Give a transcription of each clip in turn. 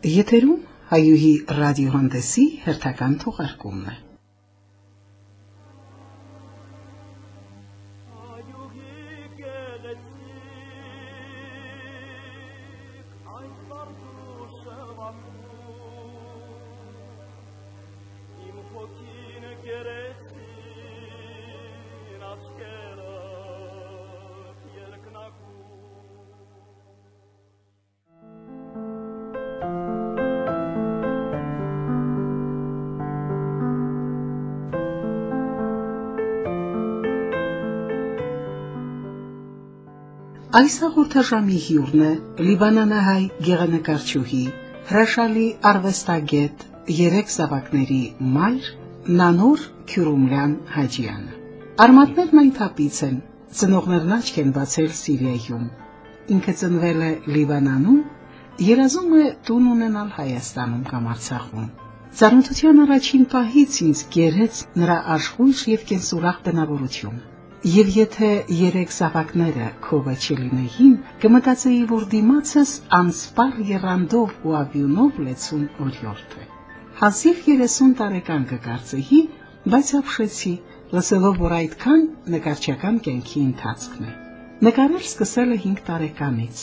Եթերում հայուհի ռադիոհանդեսի հերթական թողարկումն է։ Այս հաղորդաշարի հյուրն է Լիբանանահայ գեղանկարչուհի, հրաշալի արվեստագետ, երեք զավակների մայր Նանոր Քյուրումլյան Հաջյանը։ Արմատներն այն թափից են, ծնողներն աչք են բացել Սիրիայում։ Ինքը ծնվել է Լիբանանում, երազում է տուն ունենալ Հայաստանում կամ Արցախում։ Ծանոթության առաջին պահից ինձ գերեց նրա աշխույժ եւ կենսուրախ բնավորությունը։ Եվ եթե երեք զավակները քովը չլինեին, կմտածեի, որ դիմացս անսպար երանդով ու ավյունով լեցուն օրիորդ է։ Հասիվ 30 տարեկան կկարծեի, բայց ապշեցի, լսելով, որ այդքան նկարչական կյանքի ընթացքն է։ Նկարել սկսել է 5 տարեկանից,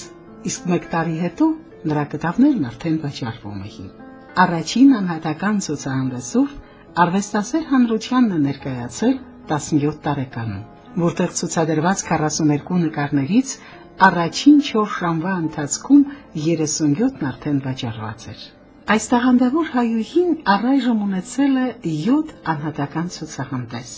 իսկ 1 տարի հետո նրա կտավներն արդեն վաճառվում էին։ Առաջին անհատական ցուցահանդեսով արվեստասեր հանրությանն է ներկայացել 17 տարեկանում որտեղ ցուցադրված 42 նկարներից առաջին 4 ժամվա ընթացքում 37-ն արդեն վաճառված էր։ Այս տաղանդավոր հայուհին առայժմ ունեցել է 7 անհատական ցուցահանդես,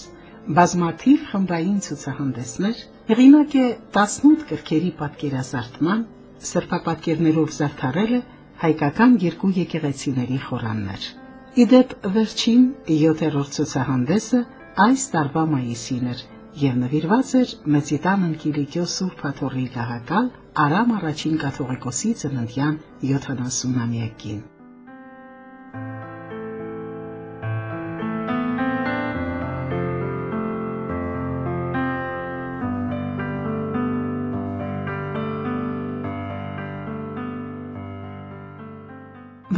բազմաթիվ խմբային ցուցահանդեսներ, հեղինակ է 18 գրքերի պատկերազարդման, սրբապատկերներով զարդարել է հայկական երկու եկեղեցիների խորաններ։ Իդեպ վերջին 7-րդ ցուցահանդեսը այս տարվա մայիսին էր եւ նվիրված էր Մեծիտան Անկիլիկյո Սուրբ Աթոռի գահակալ Արամ առաջին կաթողիկոսի ծննդյան 70-ամյակին։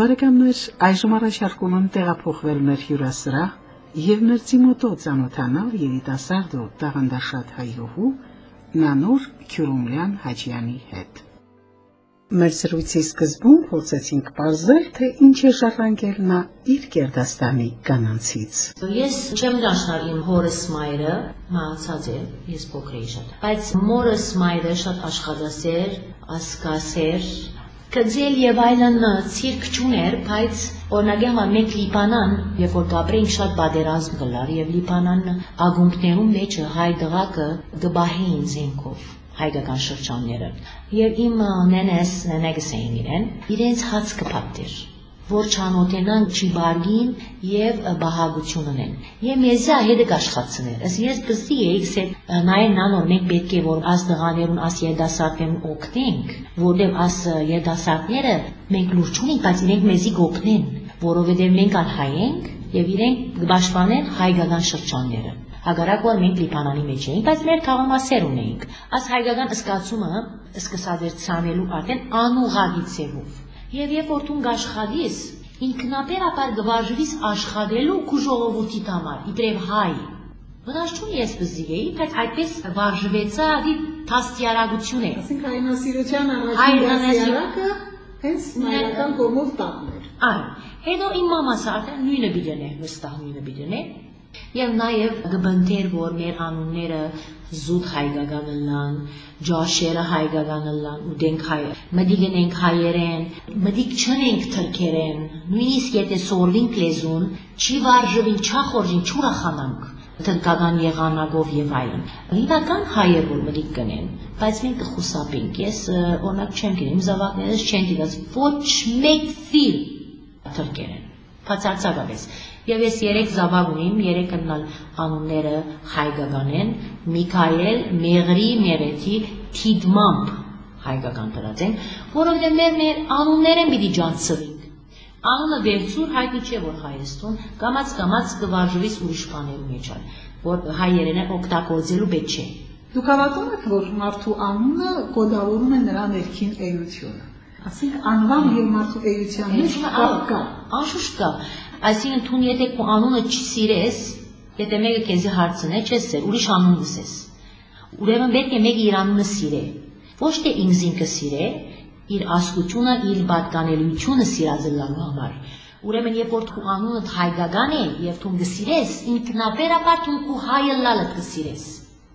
Բարեկամներ, այժմ առաջարկում եմ տեղափոխվել մեր հյուրասրահ եւ ներծիմոտո ծանոթանալ երիտասարդ ու տաղանդաշատ հայուհու Նանոր Քյուրումլյան Հաջյանի հետ։ Մեր զրույցի սկզբում փորձեցինք ողջել, թե ինչ է ժառանգել նա իր կերդաստանի կանանցից։ Ես չեմ դաշնալ իմ հորս մայրը, մահացած է, ես փոքր էի շատ, բայց մորս մայրը շատ աշխատասեր, ասկասեր, կձել եւ այլն ցիրկ չուներ, բայց օրնագեղ մենք Լիբանան, երբ որ գաբրեին շատ բادرազմ գլար եւ Լիբանան ագումբներում մեջ հայ դղակը գբահեին զենքով հայկական շրջանները։ Եվ իմ նենես նենեգս էին իրեն, իրենց հաց կփապտեր որ չանոթենան ճիբարգին եւ բահագություն ունեն։ Եվ մեզի հետը աշխատցնել։ Ըս ես բստի էի սե նայեն նանոր մենք պետք է որ աս դղաներուն աս երդասարտներուն օգնենք, որտեղ աս երդասարտները մենք լուրջ չունենք, բայց իրենք մեզի գոփնեն, որովհետեւ մենք ալ հայ ենք եւ իրենք կբաշխանեն հայկական շրջանները։ Հագարակը մենք Լիբանանի մեջ էինք, բայց մեր թաղամասեր ունեինք։ Աս հայկական սկացումը սկսած էր ցանելու արդեն անուղագի ցևով Եվ երբ որ դու աշխատես, ինքնաբերաբար գվարժվիս աշխատելու քու ժողովրդի համար, իբրև հայ։ Վնաս ես բզի էի, բայց այդպես վարժվեցա ադի թաստիարակություն է։ Այսինքն այնասիրության առաջին հենց մայրական կողմով տապն էր։ Այո։ Հետո իմ մամասը արդեն նույնը բիդեն է, վստահ նույնը բիդեն է։ Եվ նաև գբնտեր, որ մեր անունները զուտ հայկական լան, ջաշերը հայկական լան, ու դենք հայ, մդիկ ենք հայերեն, մդիկ չնենք թրքերեն, նույնիսկ եթե սորվինք լեզուն, չի վարժվին, չախորժին, չուրախանանք թրկական եղանակով եւ այլն։ Հիմնական հայեր որ մտիկ կնեն, բայց մենք կխուսափենք։ Ես օրինակ չեմ գիտեմ, իմ զավակներս չեն դիտած ոչ մեկ ֆիլմ թրկերեն։ Բացարձակապես Եվ ես երեք զավակ ունիմ, երեք ըննալ անունները հայկական են, Միքայել, Մեղրի, Մերեթի, Թիդմամբ հայկական դրած են, որովհետև մեր մեր անունները պիտի ջանցվենք։ Անունը վերցուր հայտնի չէ որ Հայաստան, կամած կամած կվարժվիս ուրիշ բաներու մեջ որ հայերենը օգտագործելու պետք չէ։ Դուք հավատում եք, որ մարդու անունը կոդավորում է նրա ներքին էությունը։ Այսինքն անվան եւ մարդու էության մեջ կապ կա։ Անշուշտ կա։ Այսինքն դու եթե քո անունը չսիրես, եթե մեկը քեզի հարցնե, չես սեր, ուրիշ անուն լսես։ Ուրեմն պետք է մեկը իր անունը սիրե։ Ոչ թե ինձ ինքը սիրե, իր ասկությունը, իր պատկանելիությունը սիրազլալու համար։ Ուրեմն երբ որ դու անունդ հայկական է եւ դու գսիրես, ինքնաբերաբար դու քո հայը լալը գսիրես։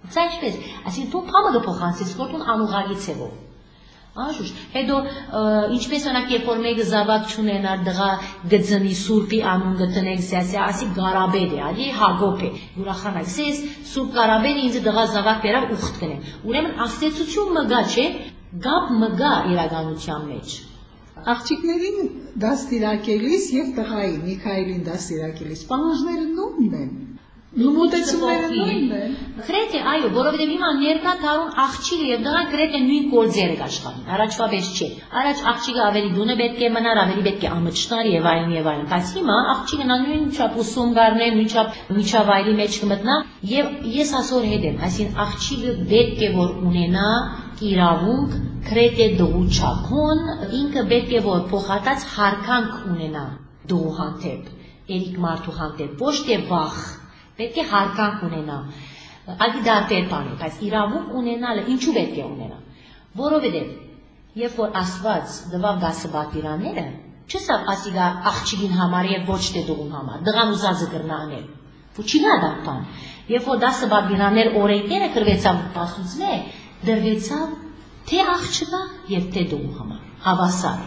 Դա ինչպես, այսինքն դու փամը փոխանցես, որ դու անուղագից ես Անշուշտ, հետո ինչպես օրինակ երբ որ մեկը զավակ չունենար դղա գծնի սուրբի անուն գտնեք սասի ասի գարաբեդ է, ալի հագոպ է։ Ուրախանակ, սես սուրբ գարաբեդը ինձ դղա զավակ վերավ ուխտ կնեմ։ Ուրեմն աստեցություն մգա չէ, գապ մգա իրականության մեջ։ Աղջիկներին դաստիարակելիս եւ տղային Միքայելին դաստիարակելիս պահանջները նույնն են։ Նույնտեցումները նույնն են։ Գրեթե այո, որովհետև հիմա ներկա տարուն աղջիկը եւ դղան գրեթե նույն կորձերը կաշխատեն։ Առաջվա պես չէ։ Առաջ աղջիկը ավելի դունը պետք է մնար, ավելի պետք է ամճնար եւ այլն եւ այլն։ Բայց հիմա աղջիկը նա նույն չափ ուսում գարնե, նույն չափ միջավայրի մեջ կմտնա եւ ես ասոր հետ եմ, այսին աղջիկը պետք է որ ունենա իրավունք գրեթե դու չափոն ինքը պետք է որ փոխատած հարկանք ունենա դու հանդեպ, երիկ մարդու հանդեպ, ոչ թե վախ Պետք է հարկանք ունենա։ Ալի դա տերպան է, բայց իրավունք ունենալը ինչու պետք է ունենա։ Որովհետև երբ որ Աստված դվավ դասը բատիրանները, չսավ ասիգա աղջիկին համար եւ ոչ թե դողուն համար։ Դղան ուզածը գրնանել։ Փուչինա դա բան։ Երբ որ դասը բատիրաներ օրենքները գրվեցավ պասուցնե, դրվեցավ թե աղջիկա եւ թե դողուն համար։ Հավասար։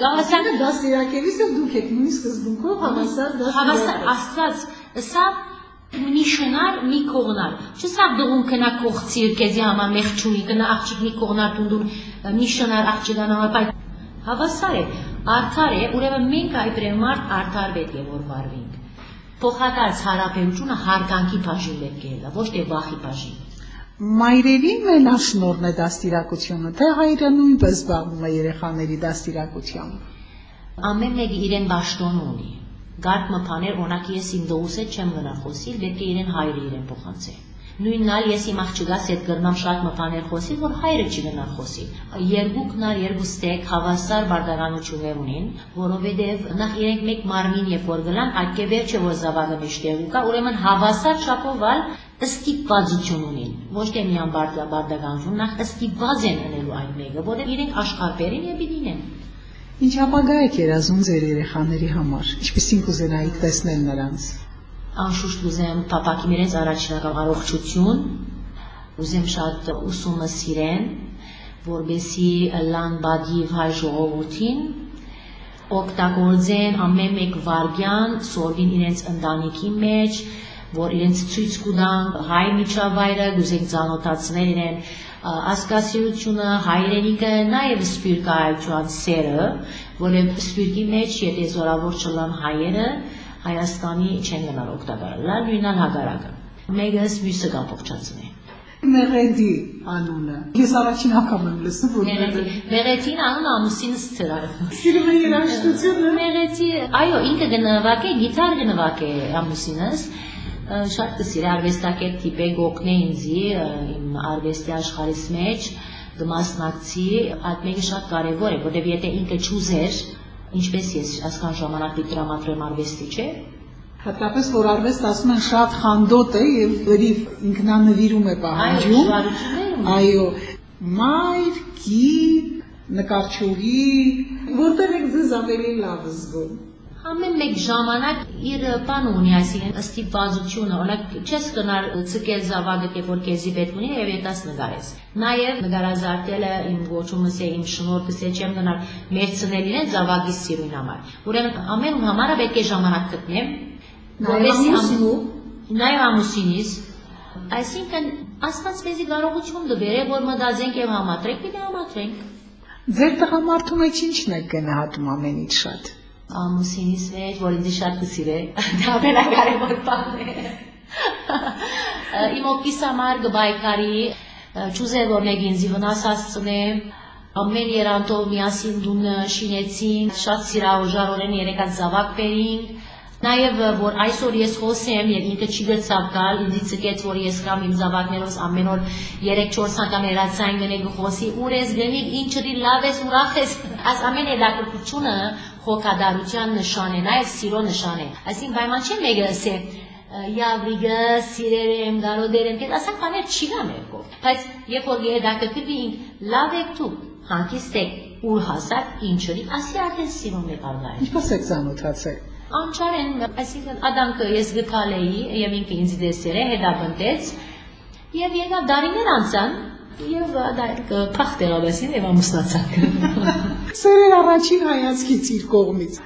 Գաղասանը դասերակելիս եւ դուք եք նույն սկզբունքով հավասար դասերակ։ Հավասար Աստված սա մի շնար, մի կողնար։ Չսա դողուն կնա կողցիր քեզի համար մեղչուի, կնա աղջիկ մի կողնար տունդուն մի շնար աղջիկան համար, բայց հավասար է, արդար է, ուրեմն մենք այդրեմ մարդ արդար պետք է որ վարվենք։ Փոխադարձ հարաբերությունը հարգանքի բաժին պետք է լա, ոչ թե վախի բաժին։ Մայրերին մենաշնորհն է դաստիարակությունը, թե հայրը նույնպես զբաղվում է երեխաների դաստիարակությամբ։ Ամեն մեկը իրեն ճաշտոն ունի Գարկ մփաներ օրինակ ես իմ դողուսը չեմ գնա խոսիլ, պետք է իրեն հայրը իրեն փոխանցե։ Նույնն ալ ես իմ աղջիկաս հետ գրնամ շատ մփաներ խոսիլ, որ հայրը չի գնա խոսիլ։ Երկուքն ալ երկուստեք հավասար բարդականություններ ունին, որովհետև նախ իրենք մեկ մարմին երբ որ գլան, այդ կեվերջը որ զավակը միշտեղ կա, ուրեմն հավասար չափով ալ ստիպվածություն ունին։ Ոչ թե միան բարդականություն, նախ ստիպված են անելու այն մեկը, որը իրենք աշխարհերին եւ դինեն։ Ինչ ապագա եք երազում ձեր երեխաների համար։ Ինչպեսին կուզենայիք տեսնել նրանց։ Անշուշտ ուզեմ պապակի մերենց առաջնական առողջություն, ուզեմ շատ ուսումը սիրեն, որբեսի լան բադիվ հայ ժողովրդին օգտագործեն ամեն մեկ վարգյան սորվին իրենց ընտանիքի մեջ, որ իրենց ցույց կտան հայ միջավայրը, գուզենք ցանոթացնել իրեն ասկասիությունը, հայրենիքը, նաև սպիրկը այլչուան սերը, որև սպիրկի մեջ եթե զորավոր չլան հայերը, Հայաստանի չեն գնալ օգտակարել, նույնան հագարակը։ Մեգս մյուսը կապողջացնի։ Մեղեդի անունը։ Ես առաջին անգամ եմ լսում, որ Մեղեդի։ Մեղեդին անունը ամուսինս ծրար։ Սիրում եմ երաժշտությունը։ Մեղեդի, այո, ինքը գնվակ է, գիտար գնվակ է ամուսինս շատ կսիրի արվեստակետ տիպ է գոքնե ինձի իմ արվեստի աշխարհիս մեջ կմասնակցի այդ մեկը շատ կարևոր է որովհետև եթե ինքը ճուզեր ինչպես ես այսքան ժամանակ դրամատրեմ արվեստի չէ Հատկապես որ արվեստ ասում են շատ խանդոտ է եւ լրիվ ինքնանվիրում է պահանջում այո մայր կի նկարչուհի որտեղ եք ձեզ ավելի լավ զգում Ամեն մեկ ժամանակ իր բան ունի, այսինքն ստիպվածությունը, օրինակ չես կնար ցկել զավակը, թե որ քեզի պետք ունի եւ հետաս նկարես։ Նաեւ նկարազարդելը իմ ոչումս է, իմ շնորհքս է, չեմ գնար մերցնել իրեն զավակի սիրուն համար։ Ուրեմն ամեն համարը պետք է ժամանակ գտնեմ, որովհետեւ նաեւ ամուսինիս Այսինքն աստված մեզի կարողություն դբերե, որ մտածենք եւ համատրենք, պիտի համատրենք։ Ձեր տղամարդու մեջ ի՞նչն է գնահատում ամենից շատ ամուսինիս մեջ, որ ինձ շատ կսիրե, դա ամենակարևոր բանն է։ Իմ օգիս համար գբայքարի, ճուզեր որ մեկ ինձ վնաս հասցնե, ամեն երանտով միասին դուն շինեցին, շատ սիրահոժարորեն երեկած զավակ բերինք, Նաև որ այսօր ես խոսեմ եւ ինքը չի գծավ գալ, ինձ ցկեց որ ես կամ իմ զավակներով ամեն օր 3-4 անգամ երացային գնե գխոսի, ուր ես գնի, ինչրի լավ ես, ուրախ ես։ Այս ամեն հետաքրքրությունը հոգադարության նշան է, նաև սիրո նշան է։ Այսինքն պայման չէ մեկը ասե Եավրիգը սիրերեմ, գարոդերեմ, դες ասա բաներ չի գա մերկով։ Բայց երբ որ հետաքրքրվի ինք լավ եք դու, հանկիստ եք ուր հասակ ինչի, ասի արդեն սիրում եք Ալլահը։ Ինչպես եք ծանոթացել։ Անչարեն, այսինքն ադամքը ես գտալ էի եւ ինքը ինձ դեսեր է, հետա բնտեց։ Եվ եկավ դարիներ անցան, եւ դա փախ տեղաբեսին եւ ամուսնացանք։ Սերեր առաջին հայացքից իր կողմից։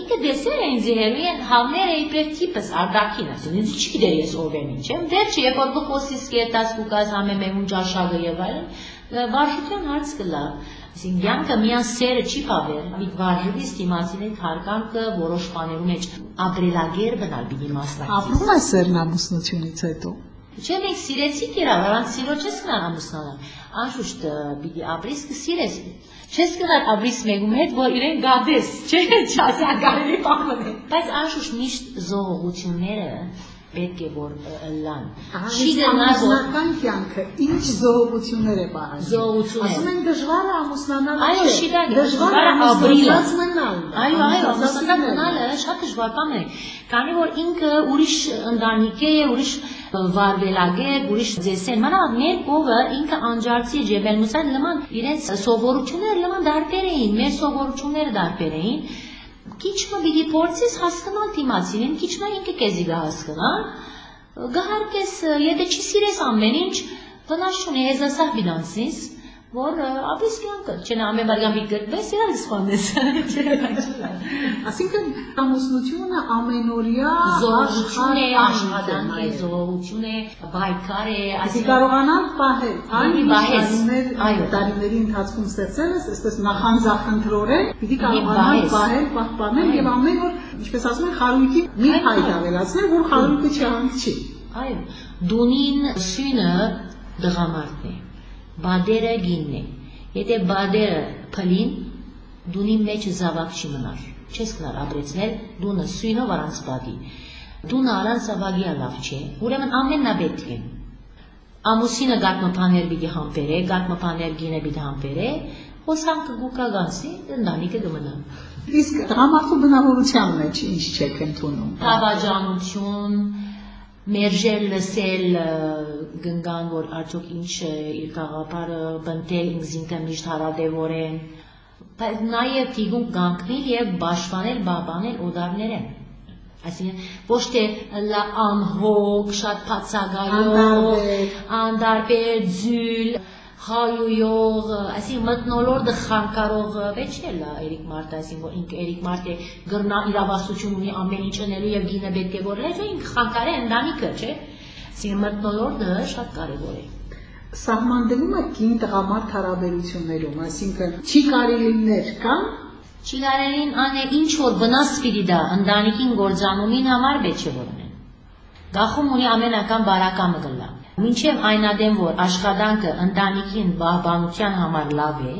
Ինքը դեսեր է ինձ հերույ են հավներ է իբր տիպս արդակին, ասին ինձ չգիտեր ես ով եմ ինչ եմ։ Վերջը երբ որ դու խոսիս կետաս ու կաս համեմեհուն ճաշակը եւ այլն, վարժության հարց կլա։ Այսինքն յանքը միան սերը չի բավեր, մի վարժվի ստիմացիներ հարգանքը որոշ բաներու մեջ ապրելագեր բնալ պիտի մասնակցի։ Ապրում է սերն ամուսնությունից հետո։ Չէ, մենք սիրեցիք իրար, առանց սիրո չես գնալ ամուսնանալ։ Անշուշտ պիտի ապրիս կսիրես։ Չես գնալ ապրիս մեկում հետ, որ իրեն գադես, չէ, չասա կարելի բանը։ Բայց անշուշտ միշտ զողողությունները պետք է որ լան։ Չի գնալ որ կյանքը ինչ զողողություններ է պահանջում։ Զողողություններ։ Ասում են դժվար է ամուսնանալը։ Այո, շիտակ դժվար է ապրիլը։ մնալ։ Այո, այո, ամուսնանալ մնալը շատ դժվար բան է։ Քանի որ ինքը ուրիշ ընտանիք է, ուրիշ վարվելագեր, ուրիշ ձեսեն։ Մանավանդ մեր կողը ինքը անջարցի ջեբել մուսան նման իրենց սովորությունները նման դարբեր էին, մեր սովորությունները դարբեր էին քիչմը պիտի փորձես հասկանալ դիմացին, քիչմը ինքը քեզի գահասկանա, գահարկես, եթե չի սիրես ամեն ինչ, վնաս չունի, հեզասահ բիդանսիս, որ ապիս կյանքը չեն ամեն բարգան մի գրվես իրան սպանես ասինքն ամուսնությունը ամենօրյա զողություն է աշխատանք է զողություն է բայկար է այսինքն կարողանալ պահել այն տարիներ այո տարիների ընթացքում ստեղծել ես այսպես նախանձախնդրորեն պիտի կարողանալ պահել պահպանել եւ ամեն օր ինչպես ասում են խարույկի մի հայտ ավելացնել որ խարույկը չհանգչի այո դունին սյունը դղամարդն է բադերը գինն է։ Եթե բադերը փլին, դունի մեջ զավակ չի մնար։ Չես կնար ապրեցնել դունը սույնով առանց բադի։ Դունը առանց զավակի լավ չէ։ Ուրեմն ամենն պետք է։ Ամուսինը գատմփաներ պիտի համբերե, գատմփաներ գինը պիտի համբերե, հոսանքը գուկա գանսի, ընտանիքը կմնա։ Իսկ դրամատու բնավորության մեջ ինչ չեք ընդունում։ Հավաջանություն, մերժել լսել գնգան որ արդյոք ինչ է իր գաղափարը բնտել ինքզինքը միշտ հարադեվորեն բայց նաև թիգուն գանքնել եւ բաշխանել բաբանել օդարները այսինքն ոչ թե լա անհոգ շատ փածագայով անդարբեր ձյուլ հայույող, այսինքն մտնոլորտը խանգարող վեճ է լա Էրիկ Մարտը, այսինքն որ ինքը Էրիկ Մարտը գրնա իրավասություն ունի ամեն ինչ անելու եւ գինը պետք է որ լեզ ինքը խանգարե ընտանիքը, չէ։ Այսինքն մտնոլորտը շատ կարեւոր է սահմանվում է կին տղամարդ հարաբերություններում, այսինքն չի կարելի լիներ կամ չի կարելին անը ինչ որ վնաս պիտի դա ընտանիքին գործանումին համար պետք է որ ունեն։ Գախում ունի ամենական բարակամը գլա։ Մինչև այնադեմ, որ աշխատանքը ընտանիքին բահբանության համար լավ է,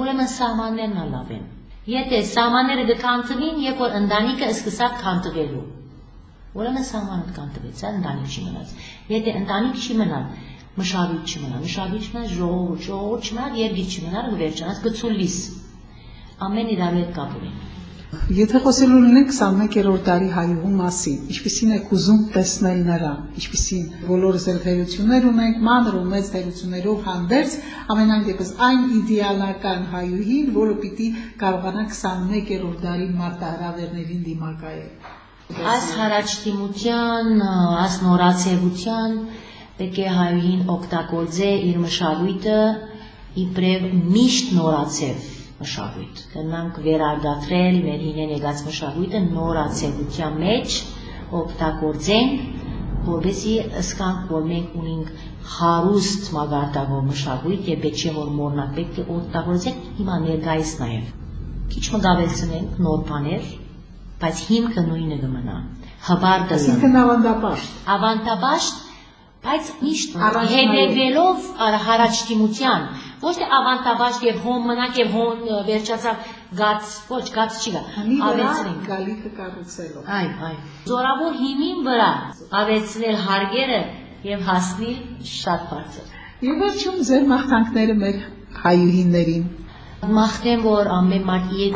ուրեմն սահմաններն լավ են։ Եթե սահմանները կքանթվին, երբ որ ընտանիքը սկսավ քանթվելու, ուրեմն սահմանը քանթվեց, ընտանիք չի մնաց։ Եթե ընտանիք չի մնալ, մշավիճ չմնա, մշավիճ մնա, ժողովուրդ, ժողովուրդ չմնա, երգիչ չմնա, վերջանաց գցուլիս։ Ամեն իրար հետ կապ ունի։ Եթե խոսելու լինենք 21-րդ դարի հայուհու մասին, ինչպիսին եք ուզում տեսնել նրան, ինչպիսին բոլորս էլ թերություններ ունենք, մանր ու մեծ թերություններով հանդերձ, ամենայն դեպս այն իդեալական հայուհին, որը պիտի կարողանա 21-րդ դարի մարտահրավերներին դիմակայել։ Այս հարաճտիմության, այս նորացեվության պետք է հայուհին օգտագործե իր մշակույթը իբրև միշտ նորացև մշակույթ։ Կնանք վերարգադրել մեր հինեն եկած մշակույթը նորացեության մեջ օգտագործենք, որովհետեւ ըսկանք, որ մենք ունենք հարուստ մագարտակով մշակույթ եւ պետք չէ որ մորնակ պետք է օգտագործենք հիմա ներկայիս նաեւ։ Քիչ մգավեցնենք նոր բաներ, բայց հիմքը նույնը կմնա։ Հաբարտը։ Այսինքն ավանդապաշտ։ Ավանդապաշտ, բայց միշտ հետևելով հարաճտիմության ոչ թե ավանտավաշ եւ հոն մնաք եւ հոն վերջացավ գած ոչ գած չի գա ավեցնենք գալիքը կառուցելով այ այ զորավոր հիմին վրա ավեցնել հարգերը եւ հասնել շատ բարձր եւ վերջում ձեր մաղթանքները մեր հայուհիներին մախտեմ որ ամեն մարդ իր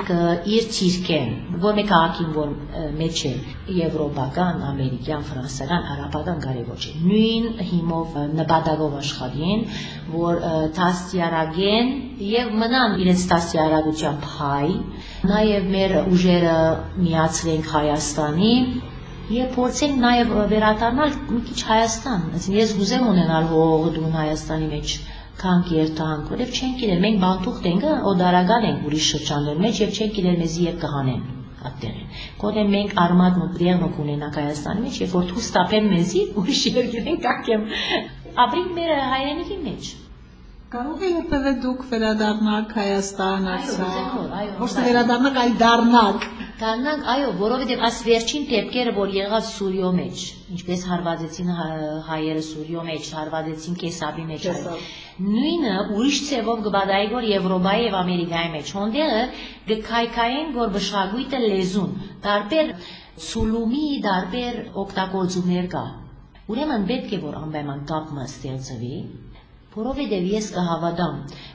իր ցիրկեն որ մեկ ակին որ մեջ է եվրոպական, ամերիկյան, ֆրանսիական, արաբական կարևոր չէ։ Նույն հիմով նպատակով աշխատին, որ տասյարագեն եւ մնան իրենց տասյարագության փայ, նաեւ մեր ուժերը միացրենք Հայաստանի Եվ փորձենք նաև վերադառնալ մի քիչ Հայաստան։ Այսինքն ես գուզեմ ունենալ հող դուն Հայաստանի մեջ քանք երթանք, որև չենք իրել, մենք բանտուղտ ենք, օդարական ենք ուրիշ շրջաններ մեջ եւ չենք իրել մեզի եւ կհանեն ատերեն։ Կոդե մենք արմատ ու պրիեղը կունենանք Հայաստանի մեջ, երբ որ դու ստապեն մեզի ուրիշ երկրին ենք ակեմ։ Ապրինք մեր հայրենիքի մեջ։ Կարող է երբևէ դուք վերադառնաք Հայաստան, Արցախ։ Ոչ թե վերադառնաք, այլ դառնաք։ Դառնանք, այո, որովհետև այս վերջին դեպքերը, որ եղավ Սուրիո մեջ, ինչպես հարվածեցին հայերը Սուրիո մեջ, հարվածեցին Կեսաբի մեջ, նույնը ուրիշ ցևով գբադայի որ Եվրոպայի եւ Ամերիկայի մեջ, հոնդերը գքայքային որ վշագույտը լեզուն, տարբեր սուլումի, տարբեր օգտագործումներ կա։ Ուրեմն պետք է որ անպայման կապը ստեղծվի Որովհետև ես կհավատամ,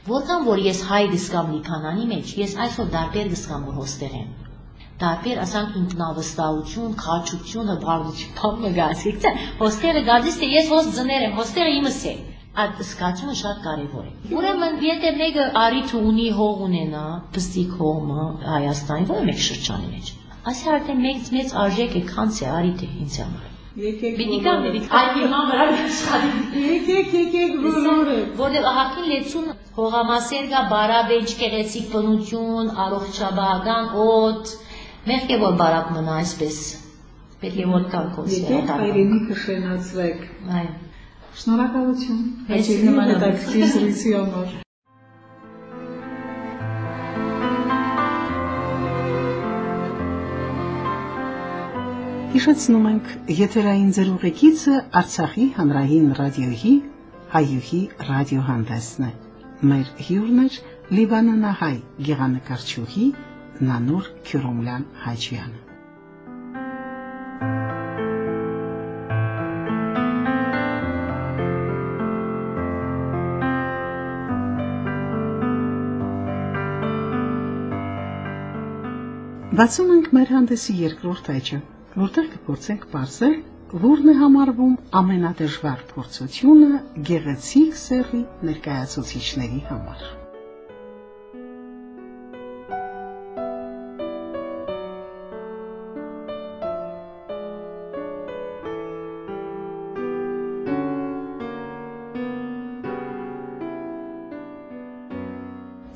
որքան որ ես հայ գսկամ լիքանանի մեջ, ես այսօր դարբեր գսկամ որ հոստեր եմ։ Դարբեր ասանք ինքնավստահություն, քաչությունը, բարձություն, փամը գասիկ, չէ։ Հոստերը գալիս է ես հոս ձներ եմ, հոստերը իմս է։ Այդ սկացումը շատ կարևոր է։ Ուրեմն, եթե մեկը արիթ ունի հող ունենա, բստիկ հողը Հայաստանի ոչ մեկ շրջանի մեջ։ Ասա արդեն մեծ մեծ արժեք է, քանց է արիթ է ինձ համար։ Եկեք Բիդիկա բիդիկա այդինան վրա աշխատի։ Եկեք, եկեք բոլորը։ Որտեղ ահակին լեցուն հողամասեր կա բարաբեջ կեղեցիկ բնություն, առողջաբանական օդ, մեղք է որ բարակ մնա այսպես։ Պետք է որ կան կոնսեր։ Եկեք հայրենիքը շենացվեք։ Այո։ Շնորհակալություն։ նման հետաքրքիր զրույցի համար։ Հիշեցնում ենք եթերային ձերուղեկիցը Արցախի հանրային ռադիոյի հայուհի ռադիոհանդեսն է։ Մեր հյուրն էր Լիբանանահայ գեղանկարչուհի Նանուր Քյուրոմլյան Հաջյանը։ Բացում ենք մեր հանդեսի երկրորդ էջը որտեղ կփորձենք ողջել, որն է համարվում ամենադժվար փորձությունը գեղեցիկ սեռի ներկայացուցիչների համար։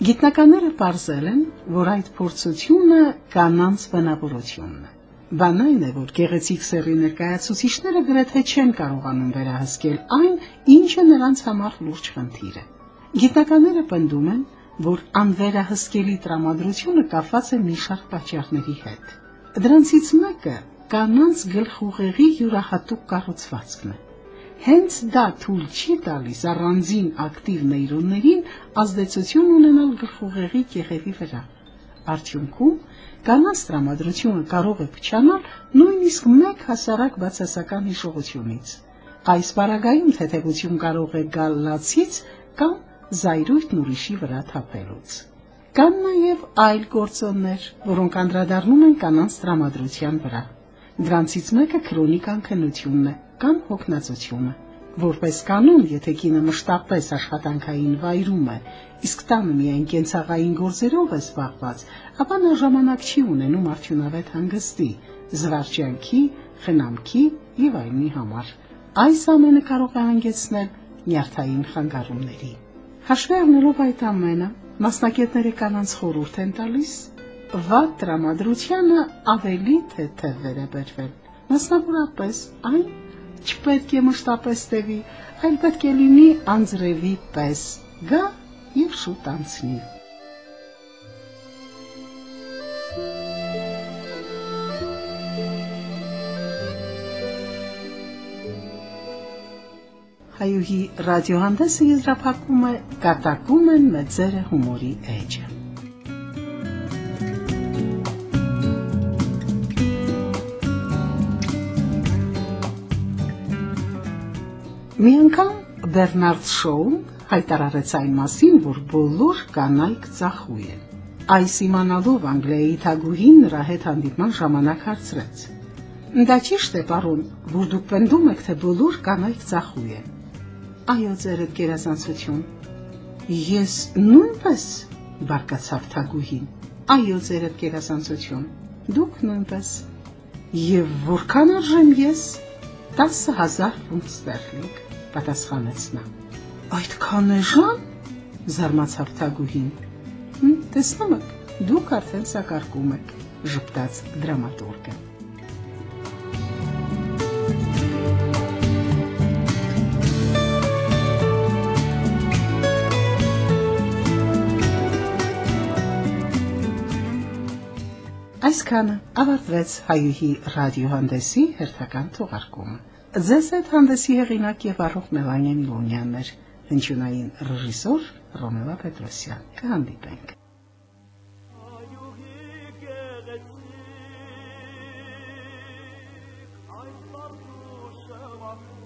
Գիտնականները ողջել են, որ այդ փորձությունը կանանց բնավորությունն է։ Բան այն է, որ գեղեցիկ սեռի ներկայացուցիչները գրեթե չեն կարողանում վերահսկել այն, ինչը նրանց համար լուրջ խնդիր է։ Գիտնականները պնդում են, որ անվերահսկելի տրամադրությունը կապված է մի շարք պատճառների հետ։ Դրանցից մեկը կանանց գլխուղեղի յուրահատուկ կառուցվածքն է։ Հենց դա թույլ չի տալիս առանձին ակտիվ նեյրոններին ազդեցություն ունենալ գլխուղեղի կեղևի վրա։ Արդյունքում կանանց տրամադրությունը կարող է փչանալ նույնիսկ մեկ հասարակ բացասական հիշողությունից։ Այս բարագայում թեթևություն կարող է գալ լացից կամ զայրույթն ուրիշի վրա թափելուց։ Կան նաև այլ գործոններ, որոնք անդրադառնում են կանանց տրամադրության վրա։ Դրանցից մեկը քրոնիկ անքնությունն է կամ հոգնածությունը։ Որպես կանոն, եթե կինը մշտապես աշխատանքային վայրում է, իսկ տանը միայն կենցաղային գործերով է զբաղված, ապա նա ժամանակ չի ունենում արդյունավետ հանգստի, զվարճանքի, խնամքի եւ այլնի համար։ Այս ամենը կարող է հանգեցնել նյարդային խանգարումների։ Հաշվի առնելով այդ ամենը, մասնակիցները կանանց խորհուրդ են տալիս վատ տրամադրությանը ավելի թեթև վերաբերվել։ Մասնավորապես այն չպետք է մշտապես տևի, այլ պետք է լինի անձրևի պես, գա եւ շուտ անցնի։ Հայուհի ռադիոհանդեսը եզրափակում է կատակում են մեծերը հումորի էջը։ Մի անգամ Բեռնարդ Շոուն հայտարարեց այն մասին, որ բոլոր կանայք ծախու են։ Այս իմանալով Անգլիայի թագուհին նրա հետ հանդիպման ժամանակ հարցրեց. Դա ճիշտ է, պարոն, որ դուք պնդում եք, թե բոլոր կանայք ծախու են։ Այո, ձերդ գերազանցություն։ Ես նույնպես բարկացավ թագուհին։ Այո, ձերդ գերազանցություն։ Դուք նույնպես։ Եվ որքան արժեմ ես։ 10000 ֆունտ ստերլինգ, պատասխանեց նա։ Այդքան է ժան, զարմացավ թագուհին։ Տեսնում եք, դուք արդեն սակարկում եք, ժպտաց դրամատուրգը։ Այսքանը ավարտվեց հայուհի ռադիոհանդեսի հերթական թողարկումը։ Ձեզ այդ հանդեսի հեղինակ եւ առող Մելանիա Միլոնյանն էր, հնչյունային ռեժիսոր Ռոմելա Պետրոսյան։ Կհանդիպենք։ Իմ հոգի